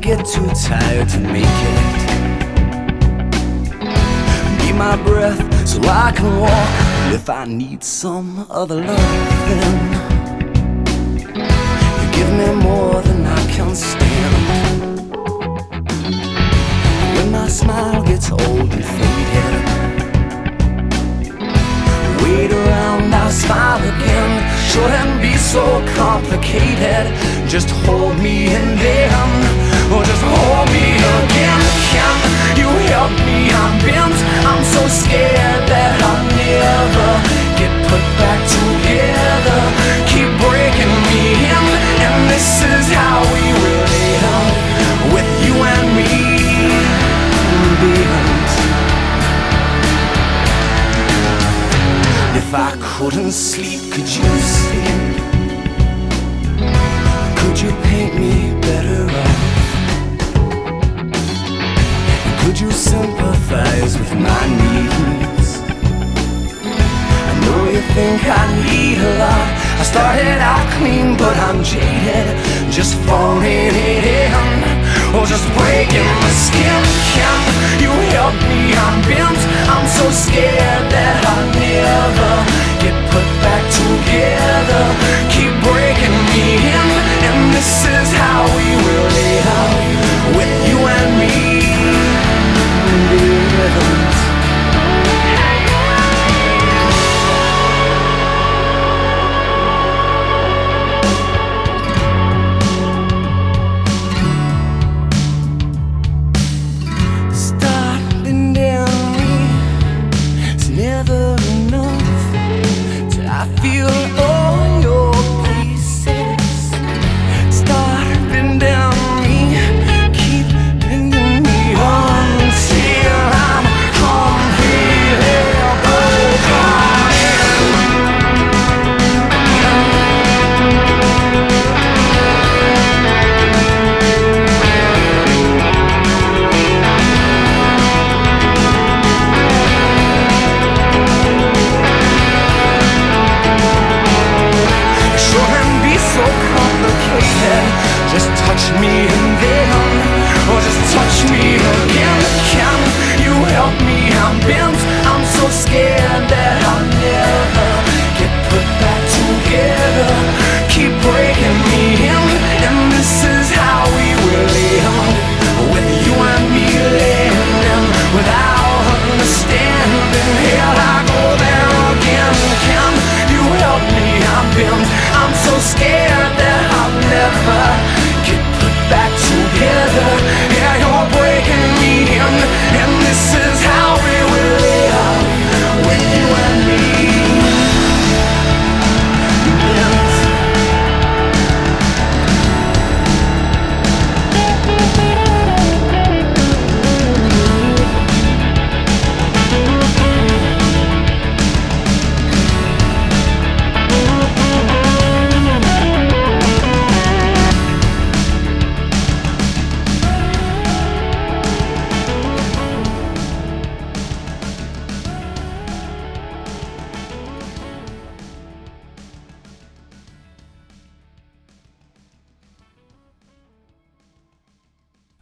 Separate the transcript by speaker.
Speaker 1: get too tired to make it. Be my breath so I can walk. And If I need some other love, then you give me more than I can stand. When my smile gets old and faded, so complicated. Just hold me and then, or just hold me again. Can you help me? I'm bent. I'm so scared that I'll never get put back together. Keep breaking me in, and this is how we will end with you and me. Bent. If I couldn't sleep, could you sleep? You paint me better off? Could you sympathize with my needs? I know you think I need a lot. I started out clean, but I'm jaded. Just phoning it in, or just breaking my skin. Can you help me? I'm bent. I'm so scared. feel. scared.